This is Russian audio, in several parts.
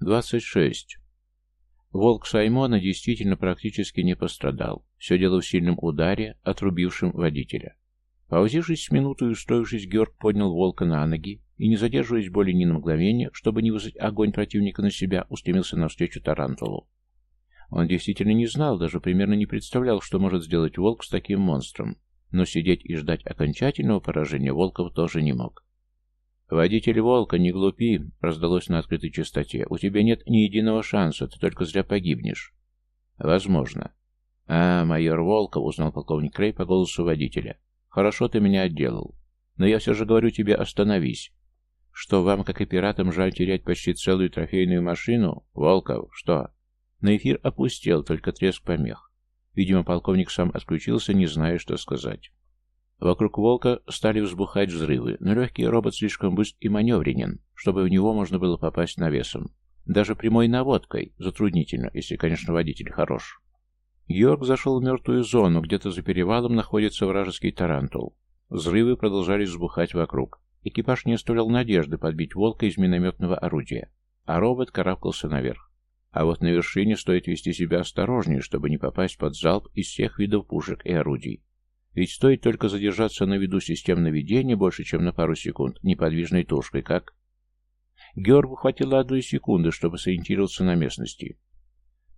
26. Волк Саймона действительно практически не пострадал. Все дело в сильном ударе, отрубившем водителя. Паузившись с минуту и устроившись, Георг поднял волка на ноги и, не задерживаясь более ни на мгновение, чтобы не вызвать огонь противника на себя, устремился навстречу Тарантулу. Он действительно не знал, даже примерно не представлял, что может сделать волк с таким монстром, но сидеть и ждать окончательного поражения волков тоже не мог. «Водитель волка, не глупи!» — раздалось на открытой частоте. «У тебя нет ни единого шанса, ты только зря погибнешь». «Возможно». «А, майор Волков», — узнал полковник Крей по голосу водителя. Хорошо ты меня отделал. Но я все же говорю тебе, остановись. Что, вам, как и пиратам, жаль терять почти целую трофейную машину? Волков, что? На эфир опустел, только треск помех. Видимо, полковник сам отключился, не зная, что сказать. Вокруг «Волка» стали взбухать взрывы, но легкий робот слишком быстр и маневренен, чтобы в него можно было попасть навесом. Даже прямой наводкой затруднительно, если, конечно, водитель хорош. Георг зашел в мертвую зону, где-то за перевалом находится вражеский тарантул. Взрывы продолжались взбухать вокруг. Экипаж не оставлял надежды подбить волка из минометного орудия, а робот карабкался наверх. А вот на вершине стоит вести себя осторожнее, чтобы не попасть под залп из всех видов пушек и орудий. Ведь стоит только задержаться на виду систем наведения больше, чем на пару секунд, неподвижной тушкой, как... Георгу хватило одной секунды, чтобы сориентироваться на местности.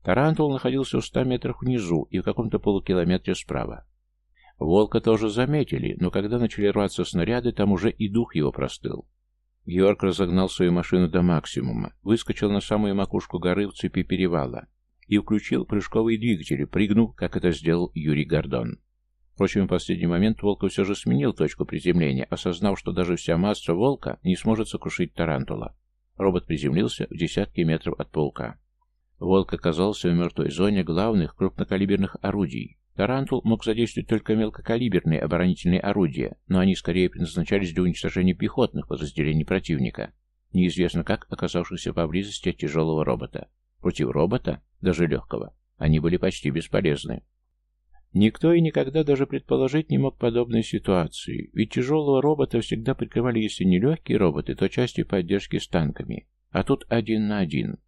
Тарантул находился в ста метрах внизу и в каком-то полукилометре справа. Волка тоже заметили, но когда начали рваться снаряды, там уже и дух его простыл. Георг разогнал свою машину до максимума, выскочил на самую макушку горы в цепи перевала и включил прыжковые двигатели, прыгнув, как это сделал Юрий Гордон. Впрочем, в последний момент Волков все же сменил точку приземления, осознав, что даже вся масса Волка не сможет сокрушить Тарантула. Робот приземлился в десятке метров от паука. Волк оказался в мертвой зоне главных крупнокалиберных орудий. Тарантул мог задействовать только мелкокалиберные оборонительные орудия, но они скорее предназначались для уничтожения пехотных подразделений противника, неизвестно как оказавшихся поблизости от тяжелого робота. Против робота, даже легкого, они были почти бесполезны. Никто и никогда даже предположить не мог подобной ситуации, ведь тяжелого робота всегда прикрывали, если не легкие роботы, то части поддержки с танками, а тут один на один.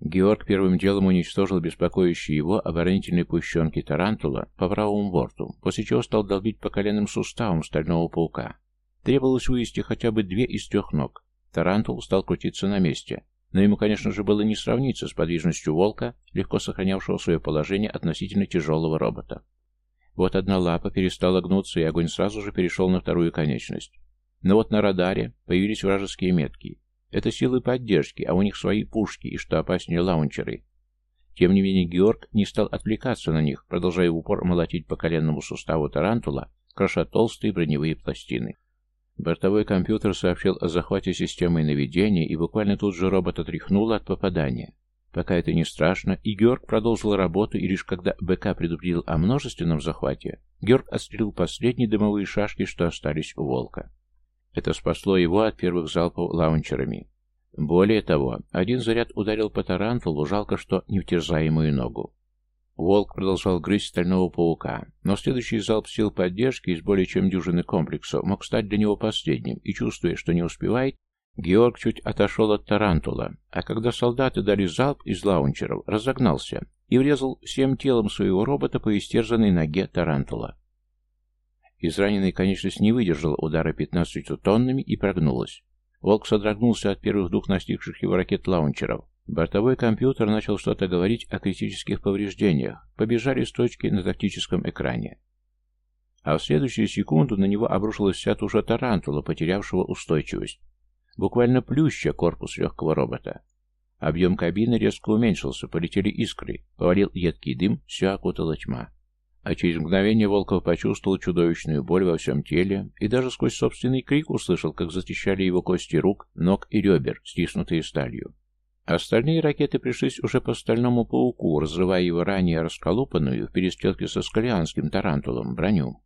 Георг первым делом уничтожил беспокоящие его оборонительные пушчонки Тарантула по правому борту, после чего стал долбить по коленным суставам стального паука. Требовалось вывести хотя бы две из трех ног. Тарантул стал крутиться на месте, но ему, конечно же, было не сравниться с подвижностью волка, легко сохранявшего свое положение относительно тяжелого робота. Вот одна лапа перестала гнуться, и огонь сразу же перешел на вторую конечность. Но вот на радаре появились вражеские метки. Это силы поддержки, а у них свои пушки, и что опаснее лаунчеры. Тем не менее, Георг не стал отвлекаться на них, продолжая в упор молотить по коленному суставу тарантула, кроша толстые броневые пластины. Бортовой компьютер сообщил о захвате системы наведения, и буквально тут же робот отряхнуло от попадания. Пока это не страшно, и Георг продолжил работу, и лишь когда БК предупредил о множественном захвате, Георг отстрелил последние дымовые шашки, что остались у Волка. Это спасло его от первых залпов лаунчерами. Более того, один заряд ударил по тарантулу, жалко, что не втерзаемую ногу. Волк продолжал грызть стального паука, но следующий залп сил поддержки из более чем дюжины комплексов мог стать для него последним, и, чувствуя, что не успевает, Георг чуть отошел от тарантула, а когда солдаты дали залп из лаунчеров, разогнался и врезал всем телом своего робота по истерзанной ноге тарантула. Израненная конечность не выдержала удара 15 тоннами и прогнулась. Волк содрогнулся от первых двух настигших его ракет-лаунчеров. Бортовой компьютер начал что-то говорить о критических повреждениях. Побежали строчки на тактическом экране. А в следующую секунду на него обрушилась вся туша тарантула, потерявшего устойчивость. Буквально плюща корпус легкого робота. Объем кабины резко уменьшился, полетели искры, повалил едкий дым, все окутала тьма. А через мгновение Волков почувствовал чудовищную боль во всем теле и даже сквозь собственный крик услышал, как затещали его кости рук, ног и ребер, стиснутые сталью. Остальные ракеты пришлись уже по стальному пауку, разрывая его ранее расколупанную в перестрелке со скалианским тарантулом броню.